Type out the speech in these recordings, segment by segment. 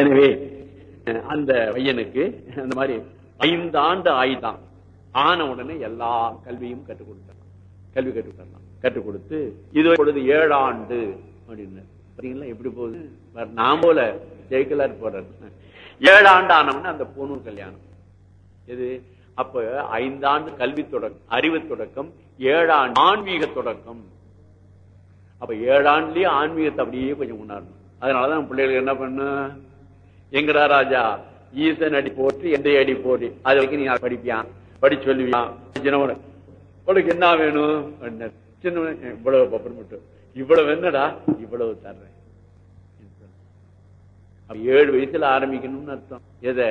எனவே அந்த பையனுக்கு அந்த மாதிரி ஐந்து ஆண்டு ஆயுதான் ஆன உடனே எல்லா கல்வியும் கற்றுக் கொடுத்தான். கல்வி கற்றுக் கொடுத்தான். கற்றுக் கொடுத்து இது பொழுது ஏழு ஆண்டு அப்படின்னு பாத்தீங்களா? எப்படி போகுது? நான் போல ஜெயிக்கலார் போறாரு. ஏழு ஆண்டு ஆனவன அந்த பூனூர் கல்யாணம். இது அப்ப ஐந்தாண்டு கல்வி தொடக்கம் அறிவு தொடக்கம் ஏழாண்டு ஆன்மீக தொடக்கம். அப்ப ஏழாண்டுலயே ஆன்மீகத்தை அப்படியே கொஞ்சம் உணரணும் அதனாலதான் பிள்ளைகளுக்கு என்ன பண்ண எங்கடா ராஜா? ஈசன் அடி போட்டு எந்த அடி போட்டு. அது வரைக்கும் நீ படிப்பியான் படிச்சு சொல்லுவியான் சின்னவன. உனக்கு என்ன வேணும்? சின்ன இவ்வளவு பப்பர் மட்டும் இவ்வளவு என்னடா? இவ்வளவு தர்றேன். ஏழு வயசுல ஆரம்பிக்கணும்னு அர்த்தம். எதை?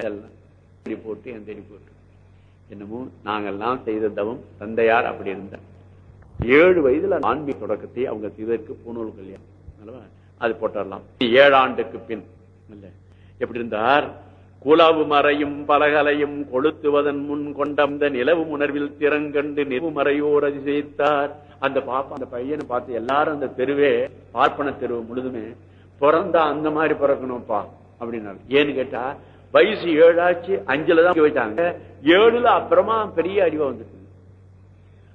அடி போட்டு எந்த அடி போட்டு. என்னமோ நாங்கெல்லாம் செய்த தவம். தந்தையார் அப்படி இருந்தார். ஏழு வயதுல ஆன்மீக தொடக்கத்தை அவங்க செய்வதற்கு பூணூல் கல்யாணம். அது போட்டுடலாம் ஏழாண்டுக்கு பின். இல்லை எப்படி இருந்தார்? குலாவு மறையும் பலகலையும் கொளுத்துவதன் முன் கொண்டந்த நிலவு உணர்வில் திறங்கண்டு நிலவு மறையோர் அதிசயித்தார். அந்த பாப்பா அந்த பையனை பார்த்து எல்லாரும் அந்த தெருவே பார்ப்பன தெருவு முழுதுமே பிறந்தா அந்த மாதிரி பிறக்கணும்ப்பா அப்படின்னாரு. ஏன்னு கேட்டா வயசு ஏழாச்சு அஞ்சுல தான் வச்சாங்க ஏழுல அப்புறமா பெரிய அறிவா வந்துட்டு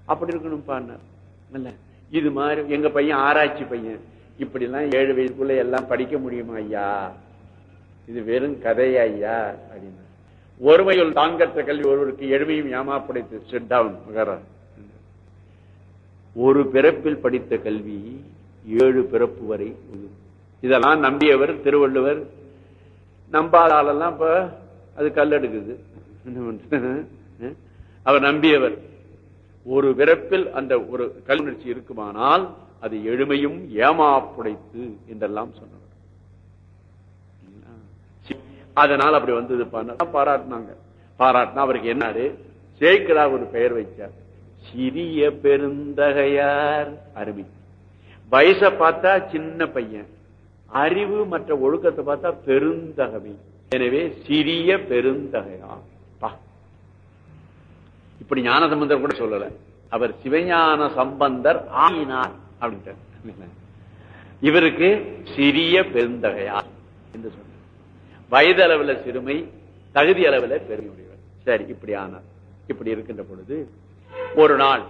அப்படி இருக்கணும்ப்பா இது மாதிரி எங்க பையன் ஆராய்ச்சி பையன். இப்படி எல்லாம் ஏழு வயதுக்குள்ள எல்லாம் படிக்க முடியுமா ஐயா? இது வெறும் கதையா ஐயா? அப்படின்னா ஒருமையுள் தாங்கற்ற கல்வி ஒருவருக்கு எளிமையும் ஏமாப்படைத்து செட்டாவும் ஒரு பிறப்பில் படித்த கல்வி ஏழு பிறப்பு வரை இதெல்லாம் நம்பியவர் திருவள்ளுவர். நம்பாத ஆளெல்லாம் இப்ப அது கல்லெடுக்குது அவர் நம்பியவர். ஒரு பிறப்பில் அந்த ஒரு கல்வி இருக்குமானால் அது எளிமையும் ஏமாப்புடைத்து என்றெல்லாம் சொன்னவர். அதனால அப்படி வந்தது பாராட்டினாங்க. பாராட்டினா அவருக்கு என்னாரு? சேக்கடா ஒரு பெயர் வைச்சார். சிறிய பெருந்தகையார் அருமை வயசை பார்த்தா சின்ன பையன். அறிவு மற்ற ஒழுக்கத்தை பார்த்தா பெருந்தகமை எனவே சிறிய பெருந்தகையார் இப்படி ஞான சம்பந்தர் கூட சொல்லல. அவர் சிவஞான சம்பந்தர் ஆயினார் அப்படின்ட்டு இவருக்கு சிறிய பெருந்தகையார் என்று சொன்னார். வயது அளவுல சிறுமை தகுதி அளவுல பெருமையுடையவர். சரி இப்படி ஆனார் இப்படி இருக்கின்ற பொழுது ஒரு நாள்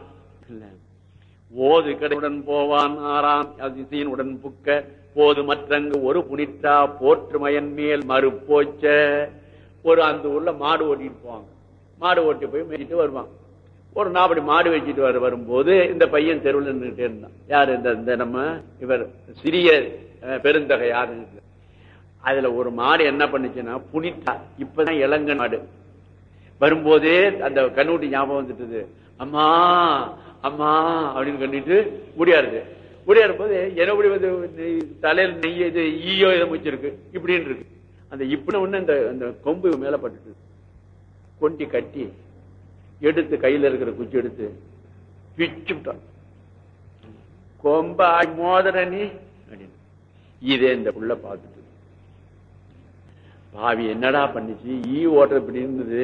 ஓது கடையுடன் போவான் ஆறாம் அதிசயனுடன் புக்க போது மற்றங்கு ஒரு புனிட்டா போற்று மயன் மேல் மறுப்போச்ச ஒரு அந்த ஊர்ல மாடு ஓட்டிட்டு போவாங்க. மாடு ஓட்டி போய் மேய்ச்சிட்டு வருவான் ஒரு நாப்படி மாடு வச்சுட்டு வர வரும்போது இந்த பையன் தெருவில் நின்றுட்டே இருந்தான். யாரு இந்த இந்த நம்ம இவர் சிறிய பெருந்தகை யாரு அதுல ஒரு மாடு என்ன பண்ணுச்சுன்னா புனித்தா இப்பதான் இளங்க நாடு வரும்போதே அந்த கண்ணுட்டி ஞாபகம் வந்துட்டுது. அம்மா அம்மா அப்படின்னு கண்டிட்டு முடியாது முடியாடும் போது என்னபடி வந்து தலையில் நெய்ய இது ஈயோ இதை முடிச்சிருக்கு இப்படின்னு இருக்கு. அந்த இப்படி ஒண்ணு அந்த அந்த கொம்பு மேல பட்டுட்டு கொண்டி கட்டி எடுத்து கையில இருக்கிற குச்சி எடுத்து பிச்சு விட்டான். கொம்ப மோதர நீ அப்படின்னு. இதே இந்த புள்ள பார்த்துட்டு பாவி என்னடா பண்ணிச்சு? ஈ ஓட்டுறது இப்படி இருந்தது.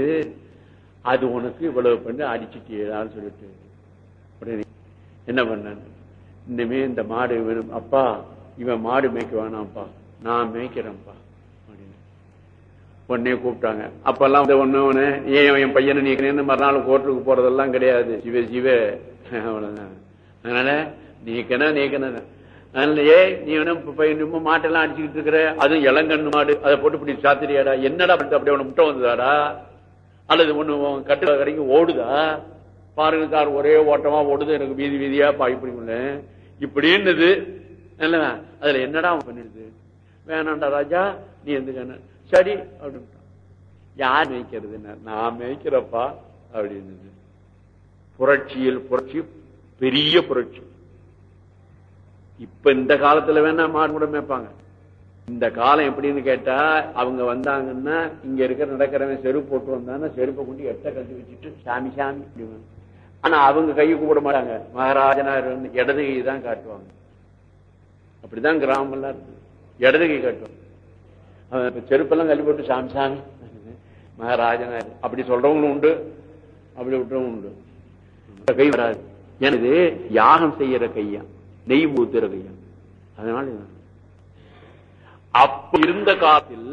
அது உனக்கு இவ்வளவு பண்ணி அடிச்சுட்டேடான்னு சொல்லிட்டு. உடனே என்ன பண்ண இனிமே இந்த மாடு அப்பா இவன் மாடு மேய்க்க வேணாம்ப்பா நான் மேய்க்கிறேன்ப்பா உடனே கூப்பிட்டாங்க. அப்பெல்லாம் ஒண்ணு ஏன் என் பையனை நீக்கணும்னு மறுநாள் கோர்ட்டுக்கு போறதெல்லாம் கிடையாது. சிவ சிவ அவ்வளவுதான். அதனால நீக்கணும் நீக்கணும் அதனால ஏ நீ வேணும் மாட்டெல்லாம் அடிச்சுக்கிட்டு இருக்கிற? அதுவும் இளங்கண்ணு மாடு. அதை போட்டு இப்படி சாத்திரியாடா. என்னடா பண்ணிட்டு அப்படியே ஒன்று முட்டை வந்ததாடா? அல்லது ஒண்ணு கட்டு கடைக்கு ஓடுதா? பாருங்க கார் ஒரே ஓட்டமா ஓடுது. எனக்கு வீதி வீதியா இப்படி இப்படின்னுது அதுல என்னடா அவன் பண்ணிடுது வேணாண்டா ராஜா நீ எந்த சரி அப்படின்னு யார் மேய்க்கிறது? நான் மேய்க்கிறப்பா அப்படின்னு புரட்சியில் புரட்சி பெரிய புரட்சி. இப்ப இந்த காலத்துல வேணா மாடு கூட மேய்ப்பாங்க. இந்த காலம் எப்படின்னு கேட்டா அவங்க வந்தாங்கன்னா இங்க இருக்கிற நடக்கிறவன் செருப்பு போட்டு வந்தாங்கன்னா செருப்பை கொண்டு எட்ட கட்டி வச்சுட்டு சாமி சாமி ஆனா அவங்க கையை கூப்பிட மாட்டாங்க. மகாராஜனார் இடது கை தான் காட்டுவாங்க. அப்படிதான் கிராமம் எல்லாம் இருக்கு. இடது கை காட்டுவாங்க. செருப்பெல்லாம் கல்வி போட்டு சாமி சாமி மகாராஜனார். அப்படி சொல்றவங்களும் உண்டு. அப்படி விட்டுறவங்க உண்டு. கை வராது. எனது யாகம் செய்யற கையா? நெய் ஊத்துற கையா அதனால அப்ப இருந்த காலத்தில்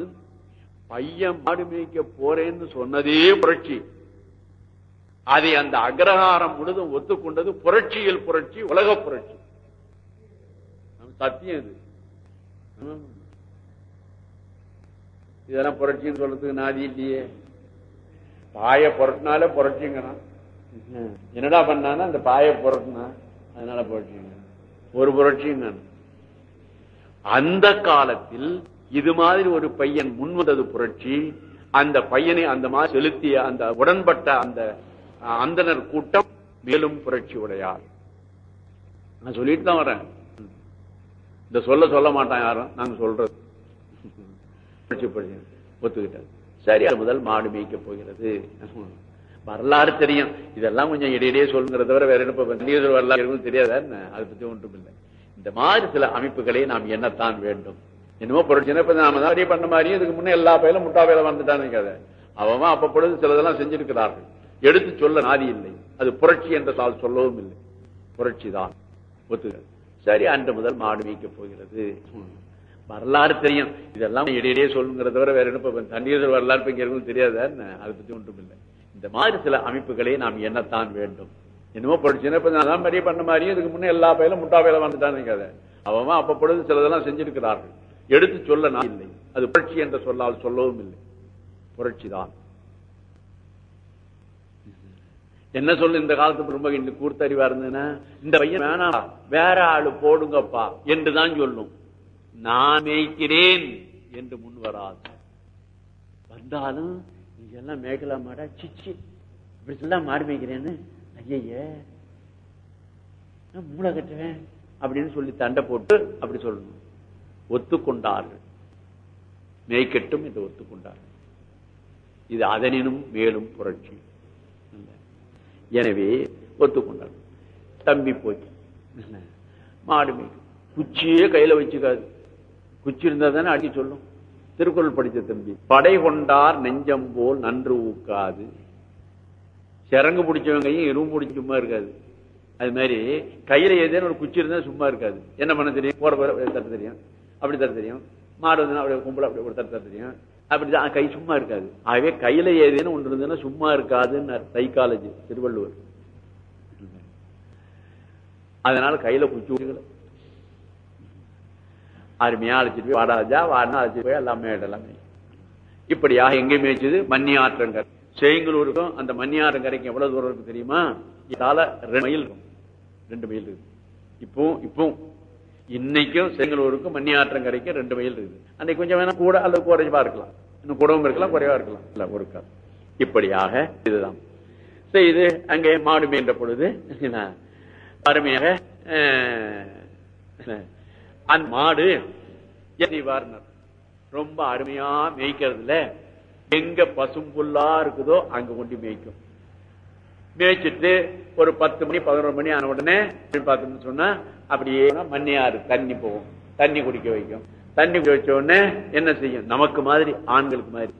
பையன் மாடு மேய்க்க போறேன்னு சொன்னதே புரட்சி. அதை அந்த அக்ரஹாரம் முழுதும் ஒத்துக்கொண்டது புரட்சியில் புரட்சி உலக புரட்சி. சத்தியம் இது. இதெல்லாம் புரட்சின்னு சொல்றதுக்கு நாதி இல்லையே. பாய புரட்டினாலே புரட்சிங்கிறான். என்னடா பண்ணானா அந்த பாய புரட்டினா அதனால புரட்சிங்க ஒரு புரட்சியும் அந்த காலத்தில் இது மாதிரி ஒரு பையன் முன் வந்தது புரட்சி. அந்த பையனை அந்த மாதிரி செலுத்திய அந்த உடன்பட்ட அந்த அந்தனர் கூட்டம் மேலும் புரட்சி உடையார். நான் சொல்லிட்டு தான் வரேன். இந்த சொல்ல சொல்ல மாட்டான் யாரும். நாங்க சொல்றது. புரட்சி புரட்சி. ஒத்துக்கிட்டேன் சரி அது முதல் மாடு மேய்க்க போகிறது. வரலாறு தெரியும். இதெல்லாம் கொஞ்சம் இடையிடையே சொல்லுங்கிறத தவிர வேற என்ன இப்ப வரலாறு இருக்குன்னு தெரியாதா. அதை பத்தி ஒன்றும் இல்லை. இந்த மாதிரி சில அமைப்புகளை நாம் என்னத்தான் வேண்டும். என்னமோ புரட்சினா இப்ப நாம தான் பண்ண மாதிரியும் இதுக்கு முன்னே எல்லா பயிலும் முட்டா பயில வந்துட்டானுங்க அதை அவன் அப்ப பொழுது சிலதெல்லாம் செஞ்சிருக்கிறார்கள். எடுத்து சொல்ல நாதி இல்லை. அது புரட்சி என்ற தாள் சொல்லவும் இல்லை. புரட்சி தான். ஒத்துக்கள் சரி அன்று முதல் மாடு மேய்க்க போகிறது. வரலாறு தெரியும். இதெல்லாம் இடையிடையே சொல்லுங்கிறத தவிர வேற என்ன தண்ணீர் வரலாறு இங்க தெரியாதா? அதை பத்தி ஒன்றும் இல்லை. இந்த மாதிரி சில அமைப்புகளை நாம் எண்ணத்தான் வேண்டும். என்னமோ படிச்சுன்னா இப்ப நான் பெரிய பண்ண மாதிரியும் இதுக்கு முன்னே எல்லா பயிலும் முட்டா பயில வந்துட்டானுங்க அதை அவன் அப்ப பொழுது சிலதெல்லாம் செஞ்சிருக்கிறார்கள். எடுத்து சொல்ல நான் இல்லை. அது புரட்சி என்ற சொல்லால் சொல்லவும் இல்லை. புரட்சி தான். என்ன சொல்லு இந்த காலத்து ரொம்ப இந்த கூர்த்தறிவா இருந்ததுன்னா இந்த பையன் வேணா வேற ஆளு போடுங்கப்பா என்றுதான் சொல்லும். நான் மேய்க்கிறேன் என்று முன் வராது. வந்தாலும் இதெல்லாம் மேகலா மாடா சிச்சி இப்படி சொல்ல மாடு மேய்க்கிறேன்னு ஐய மூளை கட்டுவேன் அப்படின்னு சொல்லி தண்டை போட்டு அப்படி சொல்லணும். ஒத்துக்கொண்டார்கள். மேய்க்கட்டும் என்று ஒத்துக்கொண்டார்கள். இது அதனினும் மேலும் புரட்சி. எனவே ஒத்துக்கொண்டார் தம்பி போச்சு. மாடு மேய்க்கும். குச்சியே கையில வச்சுக்காது. குச்சி இருந்தா தானே அடி சொல்லும். திருக்குறள் படிச்ச தம்பி. படை கொண்டார் நெஞ்சம் போல் நன்று ஊக்காது. சிறங்கு பிடிச்சவங்கையும் எறும்பு பிடிச்ச சும்மா இருக்காது. அது மாதிரி கையில ஏதேனும் ஒரு குச்சி இருந்தா சும்மா இருக்காது. என்ன பண்ண தெரியும்? போற போற தர தெரியும். அப்படி தர தெரியும். மாடு வந்து அப்படியே கும்பல அப்படி ஒரு தர தெரியும். அப்படிதான் கை சும்மா இருக்காது. ஆகவே கையில ஏதேனும் ஒன்று இருந்ததுன்னா சும்மா இருக்காதுன்னு சைக்காலஜி திருவள்ளுவர். அதனால கையில குச்சி அருமையா அழைச்சிட்டு போய் வாடாஜா வாடா அழைச்சிட்டு போய் எல்லாமே எல்லாமே இப்படியாக எங்க மேய்ச்சது மன்னி ஆற்றங்கரை சேங்கலூருக்கும் அந்த மன்னி ஆற்றங்கரைக்கு எவ்வளவு தூரம் இருக்கு தெரியுமா? இதால ரெண்டு மைல் இருக்கும். ரெண்டு மைல் இருக்கு. இப்போ இப்போ இன்னைக்கும் செங்கலூருக்கும் மண்ணி ஆற்றங்கரைக்கும் ரெண்டு மைல் இருக்குது அன்னைக்கு கொஞ்சம் வேணா கூட அல்லது குறைவா இருக்கலாம் இன்னும் கூடவும் இருக்கலாம் குறைவா இருக்கலாம். இல்ல ஒரு இப்படியாக இதுதான். செய்து அங்கே மாடு மேய்ந்த பொழுது. அருமையாக அஹ், அந்த மாடு. செய்வார்னர் ரொம்ப அருமையா மேய்க்கிறதுல எங்க பசும்புல்லா இருக்குதோ அங்க கொண்டு மேய்க்கும். மேய்ச்சிட்டு ஒரு பத்து மணி பதினோரு மணி ஆன உடனே பார்த்தோம்னு சொன்னா அப்படியே மண்ணியாறு தண்ணி போகும். தண்ணி குடிக்க வைக்கும். தண்ணி குடிக்க வச்ச உடனே என்ன செய்யும்? நமக்கு மாதிரி ஆண்களுக்கு மாதிரி.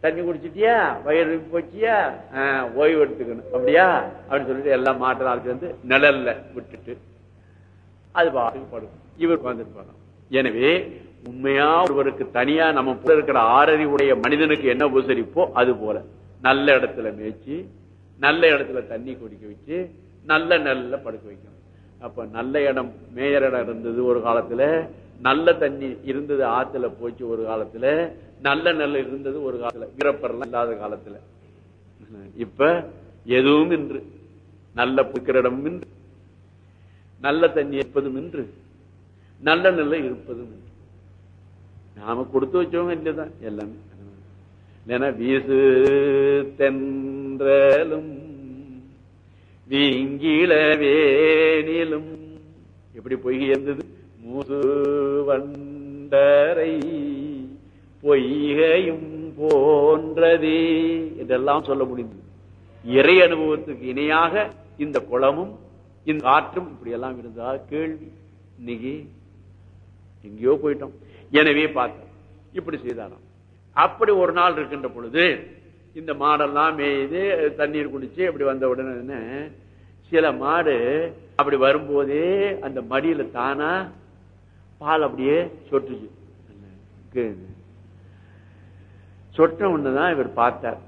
தண்ணி குடிச்சிட்டியா? வயிறு போச்சியா? ஆஹ், ஓய்வு எடுத்துக்கணும். அப்படியா? அப்படின்னு சொல்லிட்டு எல்லாம் மாட்டை நாளைக்கு வந்து நிழல்ல விட்டுட்டு அது பாட்டுக்கு படுக்கும். இவர் உட்கார்ந்துட்டு எனவே உண்மையா ஒருவருக்கு தனியா நம்ம இருக்கிற ஆறறிவுடைய மனிதனுக்கு என்ன உபசரிப்போ அது போல. நல்ல இடத்துல மேய்ச்சி நல்ல இடத்துல தண்ணி குடிக்க வச்சு நல்ல நெல்ல படுக்க வைக்கணும். அப்ப நல்ல இடம் மேயர் இடம் இருந்தது ஒரு காலத்துல நல்ல தண்ணி இருந்தது ஆத்துல போச்சு ஒரு காலத்துல நல்ல நெல் இருந்தது ஒரு காலத்துல வீரப்பரெல்லாம் இல்லாத காலத்துல. இப்ப எதுவும் இன்று நல்ல புக்கிற இடமும் இன்று நல்ல தண்ணி இருப்பதும் இன்று. நல்ல நிலை இருப்பதும் நாம கொடுத்து வச்சவங்க இல்லதான் எல்லாமே. இல்லைன்னா வீசு தென்றலும் வீங்கில வேணிலும். எப்படி பொய்கை இருந்தது? மூசு வண்டரை பொய்கையும் போன்றதே இதெல்லாம் சொல்ல முடியுது இறை அனுபவத்துக்கு இணையாக இந்த குளமும் இந்த காற்றும் இப்படி எல்லாம் இருந்தா கேள்வி. இன்னைக்கு எங்கேயோ போயிட்டோம். எனவே பார்த்தோம். இப்படி செய்தாராம். அப்படி ஒரு நாள் இருக்கின்ற பொழுது இந்த மாடெல்லாம் மேய்து தண்ணீர் குடிச்சு அப்படி வந்த உடனே சில மாடு அப்படி வரும்போதே அந்த மடியில தானா பால் அப்படியே சொட்டுச்சு. சொட்ட ஒண்ணுதான் இவர் பார்த்தார்.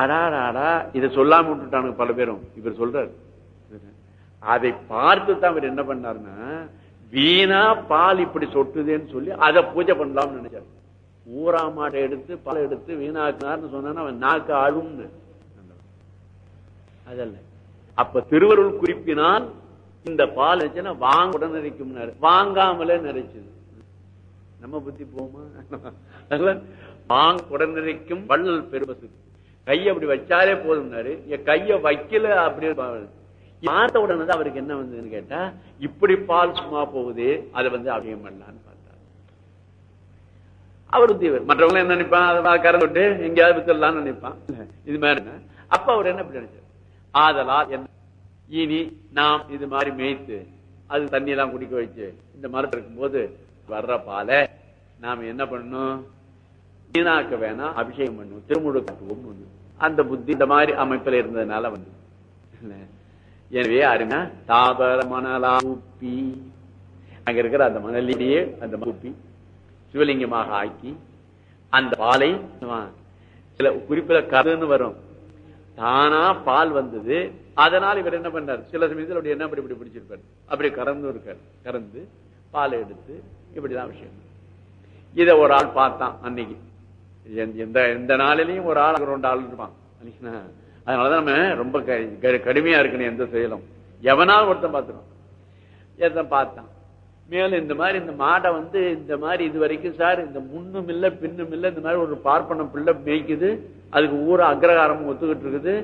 அடாடாடா இதை சொல்லாம விட்டுட்டானுங்க பல பேரும். இவர் சொல்றாரு. அதை பார்த்து தான் இவர் என்ன பண்ணாருன்னா வீணா பால் இப்படி சொட்டுதேன்னு சொல்லி அதை பூஜை பண்ணலாம்னு நினைச்சார். ஊரா மாட்டை எடுத்து பால் எடுத்து வீணாக்குனார்னு சொன்னா அவன் நாக்கு ஆழும்னு. அதல்ல. அப்ப திருவருள் குறிப்பினால் இந்த பால் வச்சுன்னா வாங்க உடனே நிறைக்கும் வாங்காமலே நிறைச்சது. நம்ம புத்தி போமா வாங்க உடனே நிறைக்கும் வள்ளல் பெருமசு கையை அப்படி வச்சாலே போதும்னாரு. என் கைய வைக்கல அப்படி பார்த்த உடனே தான் அவருக்கு என்ன வந்ததுன்னு கேட்டா இப்படி பால் சும்மா போகுது அதை வந்து அபியம் பண்ணலான்னு பார்த்தார். அவர் தீவர் மற்றவங்க என்ன நினைப்பான் அதை கறந்து விட்டு எங்கேயாவது வித்துடலாம்னு நினைப்பான். இது மாதிரி அப்ப அவர் என்ன அப்படி நினைச்சார்? ஆதலால் என்ன? இனி நாம் இது மாதிரி மேய்த்து அது தண்ணி எல்லாம் குடிக்க வச்சு இந்த மரத்தில் இருக்கும்போது வர்ற பாலை நாம என்ன பண்ணணும்? வீணாக்க வேணாம் அபிஷேகம் பண்ணும் திருமுழுக்கும் அந்த புத்தி இந்த மாதிரி அமைப்பில் இருந்ததுனால வந்து. எனவே அருமையா தாபர மணலா உப்பி அங்க இருக்கிற அந்த மணலிலேயே அந்த உப்பி சிவலிங்கமாக ஆக்கி அந்த பாலை சில குறிப்பிட கருன்னு வரும். தானா பால் வந்தது அதனால் இவர் என்ன பண்ணார்? சில சமயத்தில் அப்படி என்ன அப்படி இப்படி பிடிச்சிருப்பார். அப்படி கறந்து இருக்கார். கறந்து பாலை எடுத்து இப்படிதான் விஷயம். இத ஒரு ஆள் பார்த்தான் அன்னைக்கு. எந்த எந்த நாளிலையும் ஒரு ஆள் ரெண்டு ஆள் இருப்பான். அதனாலதான் நம்ம ரொம்ப கடுமையா இருக்கணும் எந்த செயலும். எவனாலும் ஒருத்தன் பார்த்துக்கணும். எத்தன் பார்த்தான். மேலும் இந்த மாதிரி இந்த மாடை வந்து இந்த மாதிரி இது வரைக்கும் சார் இந்த முன்னும் இல்லை பின்னும் இல்லை இந்த மாதிரி ஒரு பார்ப்பனம் பிள்ளை மேய்க்குது. அதுக்கு ஊர அக்ரகாரம் ஒத்துக்கிட்டு இருக்குது.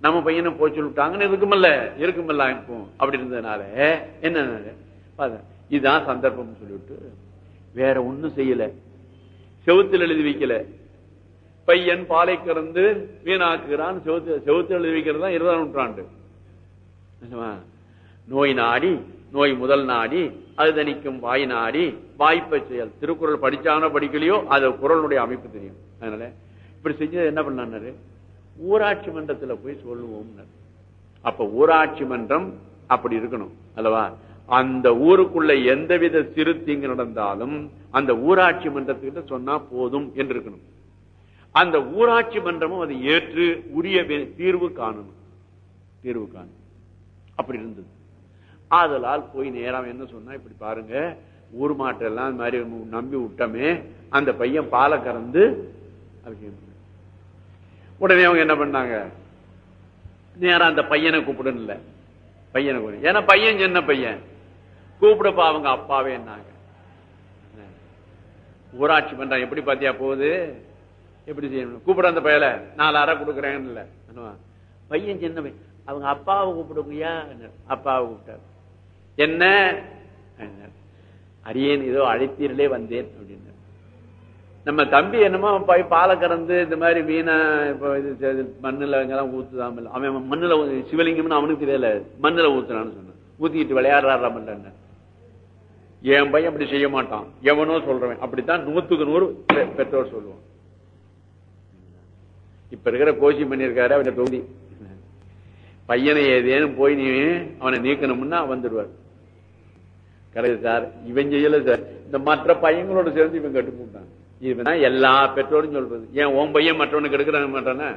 நம்ம பையனை போய் சொல்லிட்டாங்கன்னு இருக்குமில்ல இருக்குமல்ல இப்போ. அப்படி இருந்ததுனால என்ன இதுதான் சந்தர்ப்பம் சொல்லிவிட்டு வேற ஒன்றும் செய்யல. செவுத்தில் எழுதி வைக்கல. பையன் பாலை கறந்து வீணாக்குகிறான் செவத்து எழுதி வைக்கிறது தான் இருபதாம் நூற்றாண்டு. நோய் நாடி நோய் முதல் நாடி அது தணிக்கும் வாய் நாடி வாய்ப்பை செயல் திருக்குறள் படிச்சானோ படிக்கலையோ அது குரலுடைய அமைப்பு தெரியும். அதனால இப்படி செஞ்சது என்ன பண்ணாரு ஊராட்சி மன்றத்துல போய் சொல்லுவோம் அப்ப ஊராட்சி மன்றம் அப்படி இருக்கணும் அல்லவா? அந்த ஊருக்குள்ள எந்தவித சிறு தீங்கு நடந்தாலும் அந்த ஊராட்சி மன்றத்துக்கிட்ட சொன்னா போதும் என்று இருக்கணும் அந்த ஊராட்சி மன்றமும் அதை ஏற்று உரிய தீர்வு காணணும். தீர்வு காணும் அப்படி இருந்தது. ஆதலால் போய் நேரம் என்ன சொன்னா இப்படி பாருங்க ஊர் மாட்டெல்லாம் மாதிரி நம்பி விட்டமே அந்த பையன் பாலை கறந்து உடனே அவங்க என்ன பண்ணாங்க? நேரம் அந்த பையனை கூப்பிடல பையனை கூப்பிடு. ஏன்னா பையன் சின்ன பையன். கூப்பிடப்பா அவங்க அப்பாவே என்னாங்க. ஊராட்சி பண்றான் எப்படி பாத்தியா போகுது? எப்படி செய்யணும்? கூப்பிட அந்த பயல நாலு அறை கொடுக்குறேன்னு இல்ல. பையன் சின்ன பையன் அவங்க அப்பாவை கூப்பிடுங்கய்யா அப்பாவை கூப்பிட்டார். என்ன? அரியன் ஏதோ அழைத்தீர்களே வந்தேன் அப்படின்னு நம்ம தம்பி என்னமோ போய் பாலை கறந்து இந்த மாதிரி மீனை இப்போ இது மண்ணுல எங்கெல்லாம் ஊத்துதான் அவன் மண்ணுல சிவலிங்கம்னு அவனுக்கு தெரியல. மண்ணுல ஊத்துறான்னு சொன்னான். ஊத்திக்கிட்டு விளையாடுறாமல்ல என் பையன் அப்படி செய்ய மாட்டான். எவனோ சொல்றவன். அப்படித்தான் நூத்துக்கு நூறு பெற்றோர் சொல்லுவான். இப்ப இருக்கிற கோஷி பண்ணியிருக்காரு அவன் தொகுதி பையனை ஏதேனும் போய் நீ அவனை நீக்கணும்னா வந்துடுவார். Correct sir. இவன் செய்யல சார். இந்த மற்ற பையங்களோட சேர்ந்து இவன் கட்டுப்பட்டான் இதுதான் எல்லா பெற்றோரும் சொல்றது. ஏன் உன் பையன் மற்றவனுக்கு எடுக்கிற மாட்டானா?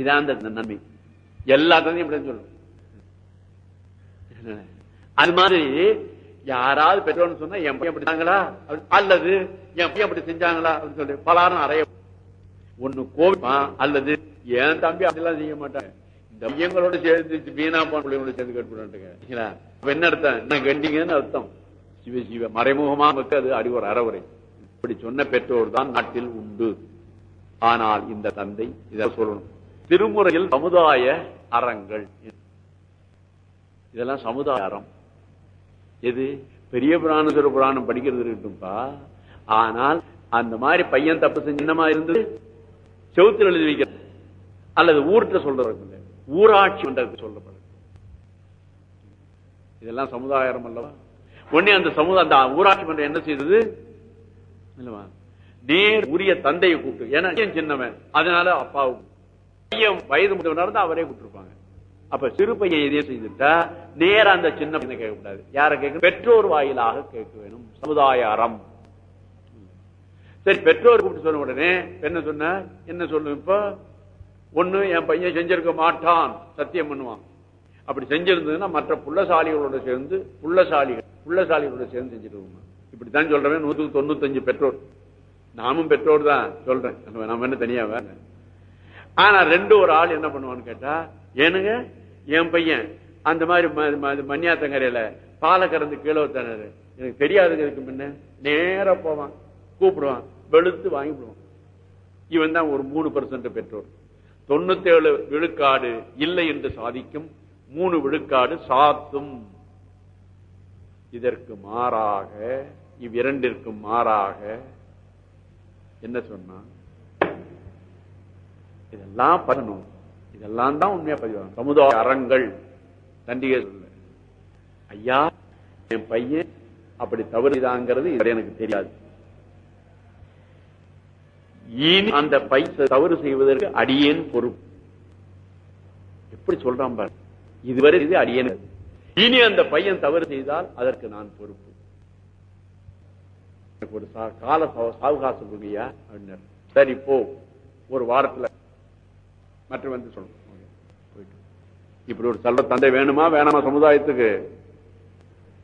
இதான் அந்த நன்மை. எல்லா தந்தையும் இப்படி சொல்லும். அது மாதிரி யாராவது பெற்றோர்னு சொன்னா என் பையன் அப்படி அல்லது என் பையன் அப்படி செஞ்சாங்களா? அப்படின்னு சொல்லி பலாரும் அறைய ஒண்ணு கோவிப்பான் அல்லது என் தம்பி அதெல்லாம் செய்ய மாட்டாங்க. இந்த பையங்களோட சேர்ந்து வீணா போன பிள்ளைங்களோட சேர்ந்து கட்டுப்படாட்டுங்க என்ன அர்த்தம்? என்ன கண்டிங்கன்னு அர்த்தம். சிவ சிவ மறைமுகமா அது அடிவோர் அறவுரை. இப்படி சொன்ன பெற்றோர் தான் நாட்டில் உண்டு. ஆனால் இந்த தந்தை இதை சொல்லணும். திருமுறையில் சமுதாய அறங்கள். இதெல்லாம் சமுதாய அறம். எது? பெரிய புராணம் புராணம் படிக்கிறது இருக்கட்டும்பா ஆனால் அந்த மாதிரி பையன் தப்பு செஞ்சு என்னமா இருந்தது? செவுத்தில் எழுதி வைக்கிறது அல்லது ஊர்கிட்ட சொல்றதுக்கு ஊராட்சி மன்றத்துக்கு சொல்லப்படுது இதெல்லாம் சமுதாயம் அல்லவா? உடனே அந்த சமுதாய அந்த ஊராட்சி மன்றம் என்ன செய்தது? இல்லவா நேர் உரிய தந்தையை கூப்பிட்டு. ஏன்னா சின்னவன்? அதனால அப்பாவும். பையன் வயது முதல்வர் அவரே கூப்பிட்டுருப்பாங்க. அப்ப சிறு பையன் எதையும் செய்துட்டா நேர அந்த சின்ன பையனை கேட்கக்கூடாது. யாரை கேட்க பெற்றோர் வாயிலாக கேட்க வேணும். சமுதாய அறம். சரி பெற்றோர் கூப்பிட்டு சொன்ன உடனே என்ன சொன்ன என்ன சொல்லு இப்போ? ஒண்ணு என் பையன் செஞ்சிருக்க மாட்டான் சத்தியம் பண்ணுவான். அப்படி செஞ்சிருந்ததுன்னா மற்ற புள்ளசாலிகளோட சேர்ந்து புள்ளசாலிகள் புள்ளசாலிகளோட சேர்ந்து செஞ்சிருவோம். இப்படித்தான் சொல்றேன் நூத்துக்கு தொண்ணூத்தஞ்சு பெற்றோர். நாமும் பெற்றோர் தான் சொல்றேன். நம்ம என்ன தனியா வேற ஆனா ரெண்டு ஒரு ஆள் என்ன பண்ணுவான்னு கேட்டா ஏனுங்க என் பையன் அந்த மாதிரி ம- ம- பாலை கறந்து கீழே தானாரு எனக்கு தெரியாதுங்க இதுக்கு முன்ன. நேரா போவான். கூப்பிடுவான். வெளுத்து வாங்கிடுவான் இவன் தான் ஒரு மூணு பெர்சன்ட் பெற்றோர். தொண்ணூத்தி ஏழு விழுக்காடு இல்லை என்று சாதிக்கும் மூணு விழுக்காடு சாத்தும். இதற்கு மாறாக இவ்விரண்டிற்கும் மாறாக என்ன சொன்னா? இதெல்லாம் பண்ணணும். இதெல்லாம் தான் உண்மையா பதிவாகும். சமுதாய அறங்கள். தண்டிகை சொல்ல. ஐயா என் பையன் அப்படி தவறுதாங்கிறது எனக்கு தெரியாது. இனி அந்த பை தவறு செய்வதற்கு அடியேன் பொறுப்பு. எப்படி சொல்றான் பாரு? இதுவரை இது அடியேன். இனி அந்த பையன் தவறு செய்தால் அதற்கு நான் பொறுப்பு. எனக்கு ஒரு கால சாவகாசம் இல்லையா அப்படின்னாரு. சரி போ. ஒரு வாரத்துல மற்ற வந்து சொல்லணும் இப்படி ஒரு செல்வ தந்தை வேணுமா? வேணாமா சமுதாயத்துக்கு?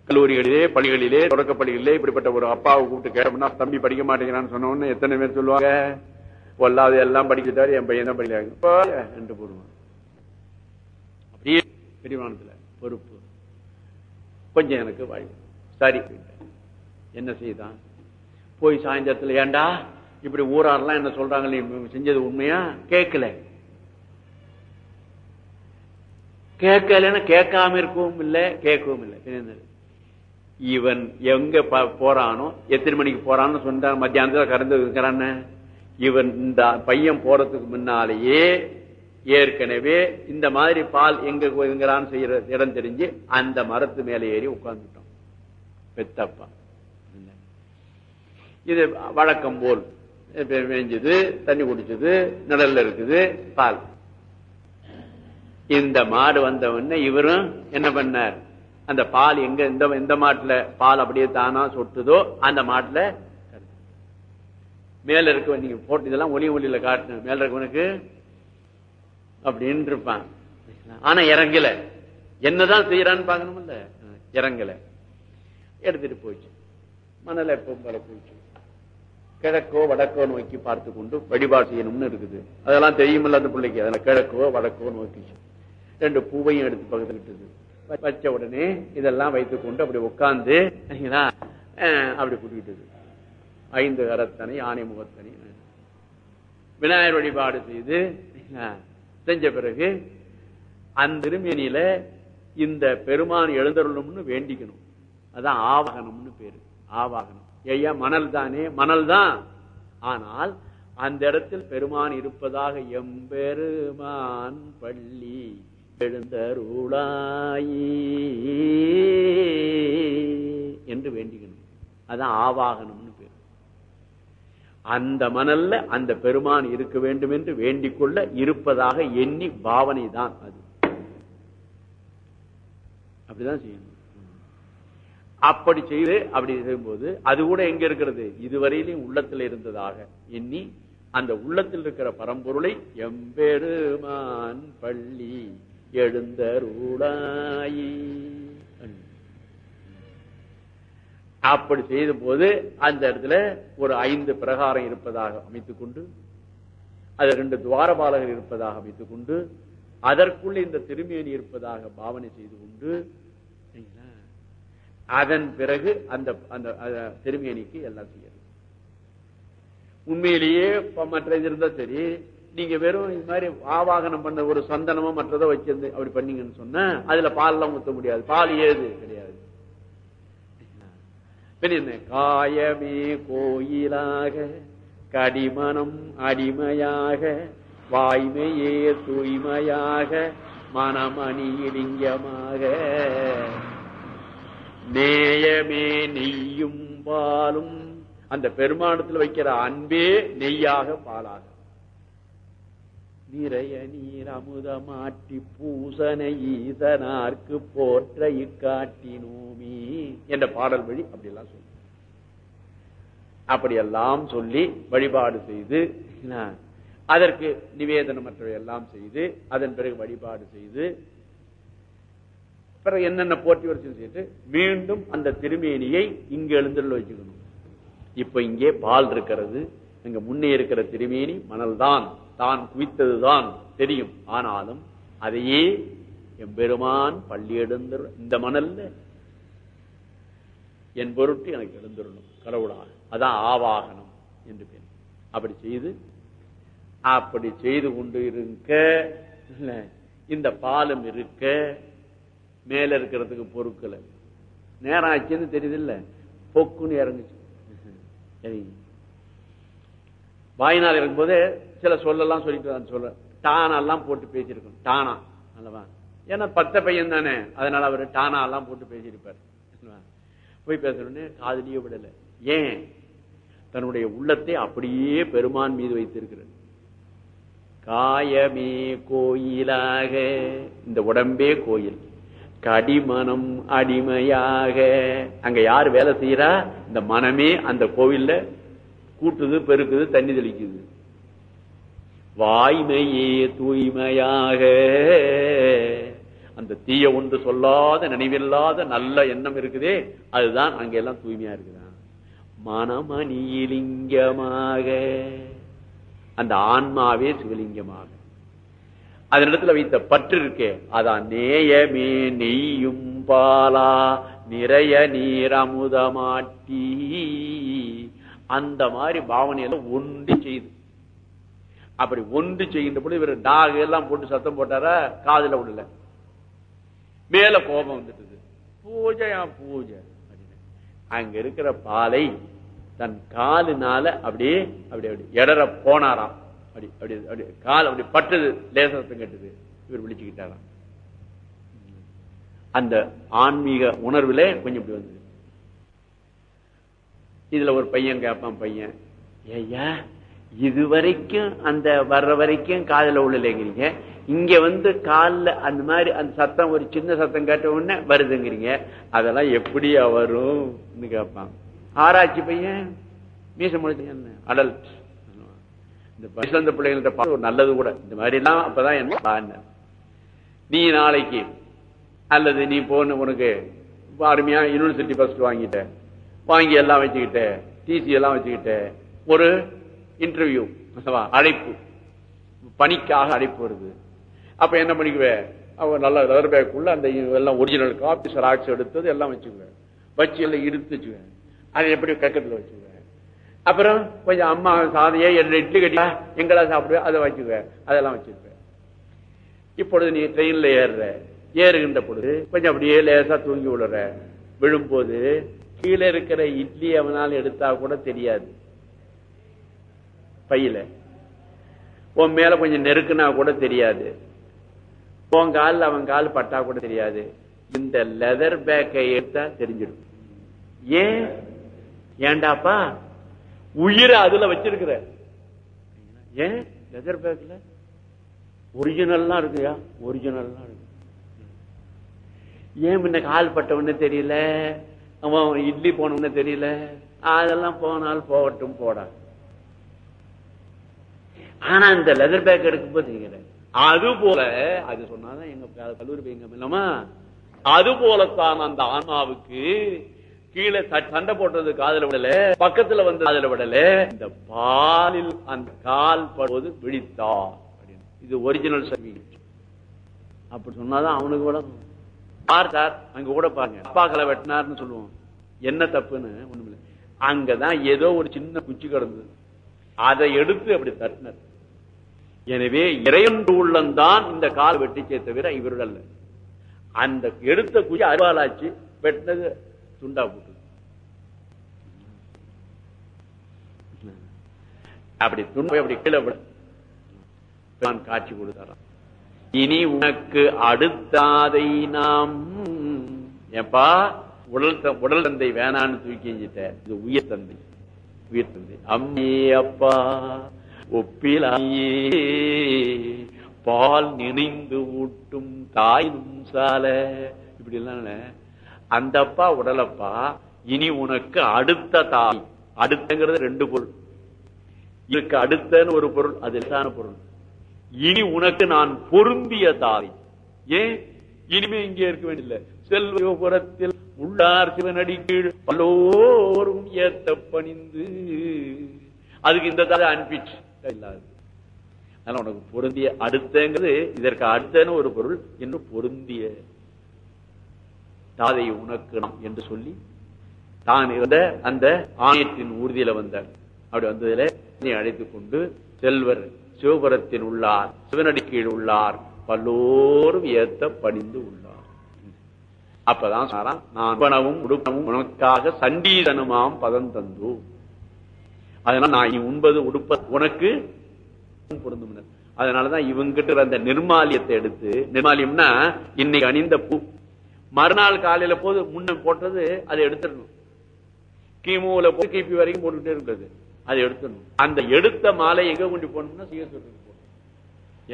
கல்லூரிகளிலே பள்ளிகளிலே தொடக்க பள்ளிகளிலே இப்படிப்பட்ட ஒரு அப்பாவை கூப்பிட்டு கேட்டோம்னா தம்பி படிக்க மாட்டேங்கிறான்னு சொன்ன எத்தனை பேர் சொல்லுவாங்க? ஒல்லாவது எல்லாம் படிச்சுட்டாரு என் பையன் தான் படிக்கிறாங்க என்று போடுவான் அப்படியே பெரியவானத்துல பொறுப்பு. கொஞ்சம் எனக்கு வாழ்வு சரி. என்ன செய்தான்? போய் சாயந்தரத்துல ஏண்டா இப்படி ஊராரெல்லாம் என்ன சொல்றாங்க? நீ செஞ்சது உண்மையா? கேட்கல. கேட்கலன்னு கேட்காம இருக்கவும் இல்லை கேட்கவும் இல்லை. இவன் எங்க ப- போறானோ எத்தனை மணிக்கு போறான்னு சொன்னா மத்தியானத்துல கறந்து இருக்கிறான் இவன் இந்த பையன் போறதுக்கு முன்னாலேயே ஏற்கனவே இந்த மாதிரி பால் எங்க இருக்கிறான்னு செய்யற இடம் தெரிஞ்சு அந்த மரத்து மேலே ஏறி உட்கார்ந்துட்டோம். பெத்தப்பா. இது வழக்கம் போல். மேஞ்சது தண்ணி குடிச்சது நிழல்ல இருக்குது பால். இந்த மாடு வந்த உடனே இவரும் என்ன பண்ணார்? அந்த பால் எங்க எந்த எந்த மாட்டுல பால் அப்படியே தானா சொட்டுதோ அந்த மாட்டுல மேல இருக்க நீங்க போட்டு இதெல்லாம் ஒளி ஒளியில காட்டணும் மேல இருக்கவனுக்கு அப்படின்னு இருப்பான். ஆனா இறங்கல. என்னதான் செய்யறான்னு பாக்கணும்ல இறங்கல. எடுத்துட்டு போச்சு மணல எப்பவும் போல போச்சு கிழக்கோ வடக்கோ நோக்கி பார்த்து கொண்டு வழிபாடு செய்யணும்னு இருக்குது. அதெல்லாம் தெரியுமில்ல அந்த பிள்ளைக்கு. அதனால கிழக்கோ வடக்கோ நோக்கிச்சு. ரெண்டு பூவையும் எடுத்து பக்கத்துல இட்டது. வச்ச உடனே இதெல்லாம் வைத்துக் கொண்டு அப்படி உட்கார்ந்து சரிங்களா? அப்படி கூட்டிக்கிட்டது ஐந்து கரத்தனை யானை முகத்தனை. விநாயகர் வழிபாடு செய்து செஞ்ச பிறகு அந்த திருமேனியில இந்த பெருமான் எழுந்தருளும்னு வேண்டிக்கணும். அதான் ஆவாகனம்னு பேரு. ஆவாகனம். ஐயா மணல் தானே? மணல் தான். ஆனால் அந்த இடத்தில் பெருமான் இருப்பதாக எம்பெருமான் பள்ளி எழுந்தருளாயி என்று வேண்டிக்கணும் அதான் ஆவாகனம்னு பேர். அந்த மணல்ல அந்த பெருமான் இருக்க வேண்டும் என்று வேண்டிக் கொள்ள இருப்பதாக எண்ணி பாவனை தான் அது. அப்படிதான் செய்யணும். அப்படி செய்து அப்படி செய்யும்போது அது கூட எங்க இருக்கிறது? இதுவரையிலும் உள்ளத்தில் இருந்ததாக எண்ணி அந்த உள்ளத்தில் இருக்கிற பரம்பொருளை எம்பெருமான் பள்ளி எழுந்தருளாயி. அப்படி செய்த போது அந்த இடத்துல ஒரு ஐந்து பிரகாரம் இருப்பதாக அமைத்துக் கொண்டு அது ரெண்டு துவாரபாலகர் இருப்பதாக அமைத்துக் கொண்டு அதற்குள் இந்த திருமேனி இருப்பதாக பாவனை செய்து கொண்டு அதன் பிறகு அந்த அந்த திருமேனிக்கு எல்லாம் செய்யணும் உண்மையிலேயே மற்ற இருந்தா சரி நீங்க வெறும் இது மாதிரி ஆவாகனம் பண்ண ஒரு சந்தனமோ மற்றதோ வச்சிருந்து அப்படி பண்ணீங்கன்னு சொன்னா அதுல பால்லாம் ஊத்த முடியாது. பால் ஏது? கிடையாது. காயமே கோயிலாக கடிமனம் அடிமையாக வாய்மையே தூய்மையாக மனமணிலிங்கமாக நேயமே நெய்யும் பாலும் அந்த பெருமானத்தில் வைக்கிற அன்பே நெய்யாக பாலாக நிறைய நீர் அமுதமாட்டி பூசனை ஈசனார்க்கு போற்ற இக்காட்டினோமி. என்ற பாடல் வழி அப்படியெல்லாம் சொல்லி. அப்படியெல்லாம் சொல்லி வழிபாடு செய்து அதற்கு நிவேதனம் மற்றவை எல்லாம் செய்து அதன் பிறகு வழிபாடு செய்து பிறகு என்னென்ன போட்டி வரிசை செய்து மீண்டும் அந்த திருமேனியை இங்கு எழுந்துள்ள வச்சுக்கணும். இப்ப இங்கே பால் இருக்கிறது இங்க முன்னே இருக்கிற திருமேனி மணல் தான் தான் குவித்ததுதான் தெரியும். ஆனாலும் அதையே எம்பெருமான் பள்ளி எழுந்தரு இந்த மணல்ல என் பொருட்டு எனக்கு எழுந்துடணும் கடவுளாக அதான் ஆவாகனம் என்று பேர். அப்படி செய்து அப்படி செய்து கொண்டு இருக்க இந்த பாலம் இருக்க மேல இருக்கிறதுக்கு பொருட்கள். நேரம் ஆச்சுன்னு தெரியுது இல்ல பொக்குன்னு இறங்குச்சு. சரி வாயினால் இருக்கும்போது சில சொல்லலாம் சொல்லிட்டு சொல்ல டானா எல்லாம் போட்டு பேசியிருக்கணும். டானா அல்லவா? ஏன்னா பத்த பையன் தானே. அதனால அவர் டானா எல்லாம் போட்டு பேசியிருப்பார். போய் பேசணும்னு காதலியே விடல. ஏன்? தன்னுடைய உள்ளத்தை அப்படியே பெருமான் மீது வைத்திருக்கிறது காயமே கோயிலாக இந்த உடம்பே கோயில். கடிமனம் அடிமையாக. அங்க யார் வேலை செய்யறா? இந்த மனமே அந்த கோவில்ல கூட்டுது பெருக்குது தண்ணி தெளிக்குது. வாய்மையே தூய்மையாக. அந்த தீய ஒன்று சொல்லாத நினைவில்லாத நல்ல எண்ணம் இருக்குதே அதுதான் அங்கெல்லாம் தூய்மையா இருக்குதான் மனமணிலிங்கமாக. அந்த ஆன்மாவே சிவலிங்கமாக. அதனிடத்துல வைத்த பற்று இருக்கே அதான் நேயமே நெய்யும் பாலா நிறைய நீர் அமுதமாட்டி. அந்த மாதிரி பாவனையில ஒன்று செய்து அப்படி ஒன்று செய்கின்ற போது இவர் டாக் எல்லாம் போட்டு சத்தம் போட்டாரா? காதுல விடல. மேல கோபம் வந்துட்டு பூஜை பூஜை. அங்க இருக்கிற பாலை தன் காலினால அப்படியே அப்படி அப்படி எடற போனாராம். அப்படி அப்படி அப்படி கால் அப்படி பட்டது லேசத்தம் கட்டுது இவர் விழிச்சுக்கிட்டாராம். அந்த ஆன்மீக உணர்வுல கொஞ்சம் இப்படி வந்தது. இதுல ஒரு பையன் கேட்பான் பையன் ஐயா இது வரைக்கும் அந்த வர்ற வரைக்கும் காதல உள்ளலைங்கிறீங்க இங்க வந்து கால்ல அந்த மாதிரி அந்த சத்தம் ஒரு சின்ன சத்தம் கேட்ட உடனே வருதுங்கிறீங்க. அதெல்லாம் எப்படியா வரும்னு கேட்பான் ஆராய்ச்சி பையன் மீச முடிச்சு என்ன? அடல்ட் இந்த பரிசந்த பிள்ளைங்கள்ட்ட பார்த்து ஒரு நல்லது கூட. இந்த மாதிரி எல்லாம் அப்பதான் என்ன? நீ நாளைக்கு அல்லது நீ போன உனக்கு அருமையா யூனிவர்சிட்டி ஃபர்ஸ்ட் வாங்கிட்ட. வாங்கி எல்லாம் வச்சுக்கிட்ட. டிசி எல்லாம் வச்சுக்கிட்ட. ஒரு இன்டர்வியூ அழைப்பு. பணிக்காக அழைப்பு வருது. அப்ப என்ன பண்ணிக்குவேன் அவங்க நல்ல லெதர் பேக்குள்ள அந்த எல்லாம் ஒரிஜினல் காப்பி செராக்ஸ் எடுத்தது எல்லாம் வச்சுக்குவேன் வச்சு எல்லாம் எடுத்து வச்சுக்குவேன் அதை எப்படி கக்கத்தில் வச்சுக்குவேன் அப்புறம் கொஞ்சம் அம்மா சாதையே என்ன இட்லி கட்டியா? எங்களா சாப்பிடுவேன் அதை வச்சுக்குவேன் அதெல்லாம் வச்சிருப்பேன். இப்பொழுது நீ ட்ரெயின்ல ஏறுற. ஏறுகின்ற பொழுது கொஞ்சம் அப்படியே லேசா தூங்கி விழுற விழும்போது கீழே இருக்கிற இட்லி அவனால் எடுத்தா கூட தெரியாது. பையில. உன் மேல கொஞ்சம் நெருக்குனா கூட தெரியாது. உன் காலில் அவன் கால் பட்டா கூட தெரியாது. இந்த லெதர் பேக்கை எடுத்தா தெரிஞ்சிடும். ஏன்? ஏண்டாப்பா? உயிரை அதுல வச்சிருக்கிற. ஏன்? லெதர் பேக்ல ஒரிஜினல்லாம் இருக்குயா? ஒரிஜினல்லாம் இருக்கு. ஏன் முன்ன கால் பட்டவன்னு தெரியல? அவன் இட்லி போனவன்னு தெரியல? அதெல்லாம் போனால் போகட்டும் போடா. ஆனா இந்த லெதர் பேக் எடுக்கும்போது தெரிகிறேன் அது போல அது சொன்னாதான் எங்க கல்லூரி பையங்க இல்லமா அது போலத்தான் அந்த ஆன்மாவுக்கு கீழே சண்டை போட்டது காதல விடல பக்கத்துல வந்து காதல விடல. இந்த பாலில் அந்த கால் படுவது விழித்தா இது ஒரிஜினல் சர்வீஸ் அப்படி சொன்னாதான் அவனுக்கு கூட பார்த்தார் அங்க கூட பாருங்க. அப்பாக்களை வெட்டினார்னு சொல்லுவோம். என்ன தப்புன்னு ஒண்ணுமில்லை. அங்கதான் ஏதோ ஒரு சின்ன குச்சி கிடந்தது. அதை எடுத்து அப்படி தட்டினார். எனவே இறையொன்று உள்ளந்தான் இந்த கால் வெட்டிச்சே தவிர இவர்கள் அந்த எடுத்த குஜி அருவாளாச்சு வெட்டினது துண்டா போட்டு அப்படி துண்டு அப்படி கீழே விட நான் காட்சி கொடுத்தாராம். இனி உனக்கு அடுத்தாதை நாம் ஏப்பா உடல் உடல் தந்தை வேணான்னு தூக்கி எஞ்சிட்ட இது உயிர் தந்தை. உயிர் தந்தை. அம்மே அப்பா. ஒப்பிலாயே பால் நினைந்து ஊட்டும் தாயும் சால. இப்படி எல்லாம் அந்த அப்பா உடலப்பா இனி உனக்கு அடுத்த தாய். அடுத்தங்கிறது ரெண்டு பொருள். இதுக்கு அடுத்தன்னு ஒரு பொருள் அது லேசான பொருள். இனி உனக்கு நான் பொருந்திய தாய். ஏன்? இனிமே இங்கே இருக்க வேண்டியதில்லை. செல்வபுரத்தில் உள்ளார் சிவனடி கீழ் பலோரும் ஏத்த பணிந்து அதுக்கு இந்த தாய் அனுப்பிச்சு. இல்லாது. அதனால உனக்கு பொருந்திய அடுத்தங்கிறது இதற்கு அடுத்தன்னு ஒரு பொருள் என்று பொருந்திய தாதை உனக்கணும் என்று சொல்லி தான் இருந்த அந்த ஆணையத்தின் ஊர்தியில வந்தார். அப்படி வந்ததுல நீ அழைத்துக் கொண்டு செல்வர் சிவபுரத்தில் உள்ளார் சிவனடி கீழ் உள்ளார் பல்லோரும் ஏத்த பணிந்து உள்ளார். அப்பதான் சாராம் நான் உணவும் உடுப்பவும் உனக்காக சண்டீதனுமாம் பதம் தந்து அதனால நான் உண்பது உடுப்ப உனக்கு பொருந்தும் அதனாலதான் இவங்கிட்ட அந்த நிர்மாலியத்தை எடுத்து நிர்மாலியம்னா இன்னைக்கு அணிந்த பூ. மறுநாள் காலையில போது முன்ன போட்டது அதை எடுத்துடணும். கிமுல போய் கிபி வரைக்கும் போட்டுக்கிட்டே இருக்கிறது அதை எடுத்துடணும். அந்த எடுத்த மாலை எங்க கொண்டு போகணும்னா சீகசுவருக்கு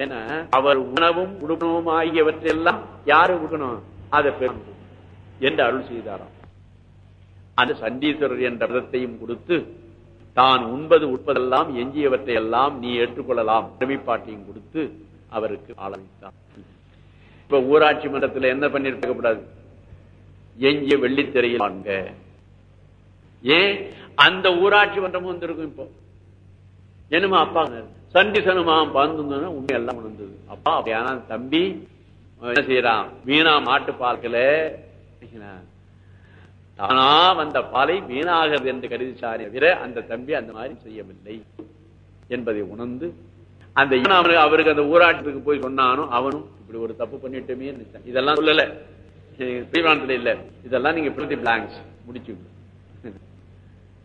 ஏன்னா அவர் உணவும் உடுப்பவும் ஆகியவற்றை எல்லாம் யாரு கொடுக்கணும் அதை பெறணும். என்று அருள் செய்தாராம். அந்த சண்டீஸ்வரர் என்ற ரதத்தையும் கொடுத்து தான் உண்பது உட்பதெல்லாம் எஞ்சியவற்றை எல்லாம் நீ ஏற்றுக்கொள்ளலாம். பெருமைப்பாட்டையும் கொடுத்து அவருக்கு ஆளவித்தான் இப்ப ஊராட்சி மன்றத்தில் என்ன பண்ணிருக்கக்கூடாது எஞ்சிய வெள்ளித்திரையில் வாங்க. ஏன்? அந்த ஊராட்சி மன்றமும் வந்திருக்கும் இப்போ. என்னமா அப்பா? சண்டிசனுமா பந்து உண்மையெல்லாம் உணர்ந்தது. அப்பா அப்படியான தம்பி என்ன செய்யறான்? வீணா மாட்டு பார்க்கல தானா வந்த பாலை வீணாகிறது என்று கருதி தவிர அந்த தம்பி அந்த மாதிரி செய்யவில்லை என்பதை உணர்ந்து அந்த அவருக்கு அந்த ஊராட்டத்துக்கு போய் சொன்னானோ அவனும் இப்படி ஒரு தப்பு பண்ணிட்டோமே இதெல்லாம் சொல்லல. தீர்மானத்துல இல்ல. இதெல்லாம் நீங்க பிரதி பிளாங்க்ஸ் முடிச்சு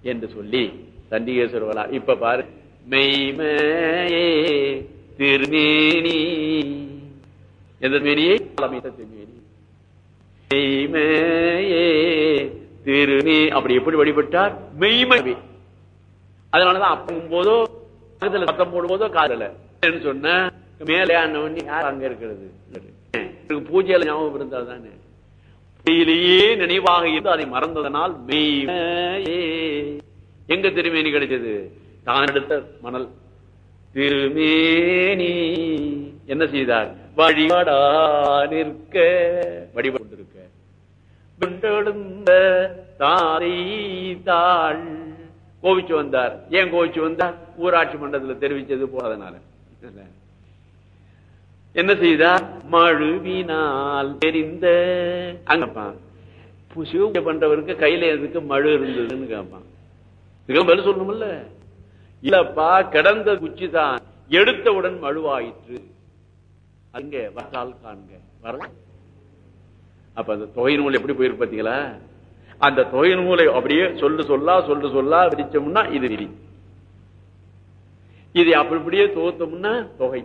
என்று சொல்லி சண்டிகேஸ்வர வளா இப்ப பாரு. மெய்மையே திருமேனி. எந்த மேனியை திருமேனி. மெய்மையே திருநீ அப்படி எப்படி வழிபட்டார்? மெய்மை. அதனாலதான் அப்பவும் போதோ பக்கத்துல சத்தம் போடும் போதோ காதல சொன்ன மேலே யார் அங்க இருக்கிறது? பூஜையில ஞாபகம் இருந்தால் தானே. பூஜையிலேயே நினைவாக இருந்து அதை மறந்ததனால் மெய்மையே. எங்க திருமேனி கிடைச்சது தான் எடுத்த மணல். திருமேனி என்ன செய்தார்? வழிபடா நிற்க வழிபட்டு கொண்டெழுந்த தாரை தாள். கோவிச்சு வந்தார். ஏன் கோவிச்சு வந்தார்? ஊராட்சி மன்றத்தில் தெரிவிச்சது போதனால என்ன செய்தார்? மழுவினால் தெரிந்த அங்கப்பான் சிவபூஜை பண்றவருக்கு கையில எதுக்கு மழு இருந்ததுன்னு கேட்பான் இதுக்கு பதில் சொல்லணும்ல? இல்லப்பா கிடந்த குச்சி தான் எடுத்தவுடன் மழுவாயிற்று. அங்க வரால் காண்க. வர அப்ப அந்த தொகை நூல் எப்படி போயிருக்கு பாத்தீங்களா? அந்த தொகை நூலை அப்படியே சொல்லு சொல்லா சொல்லு சொல்லா விரிச்சோம்னா இது விரி இதை அப்படி இப்படியே தோத்தோம்னா தொகை.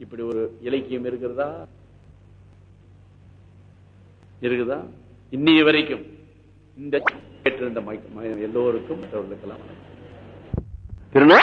இப்படி ஒரு இலக்கியம் இருக்கிறதா இருக்குதா? இன்னைய வரைக்கும் இந்த கேட்டிருந்த எல்லோருக்கும் திருநா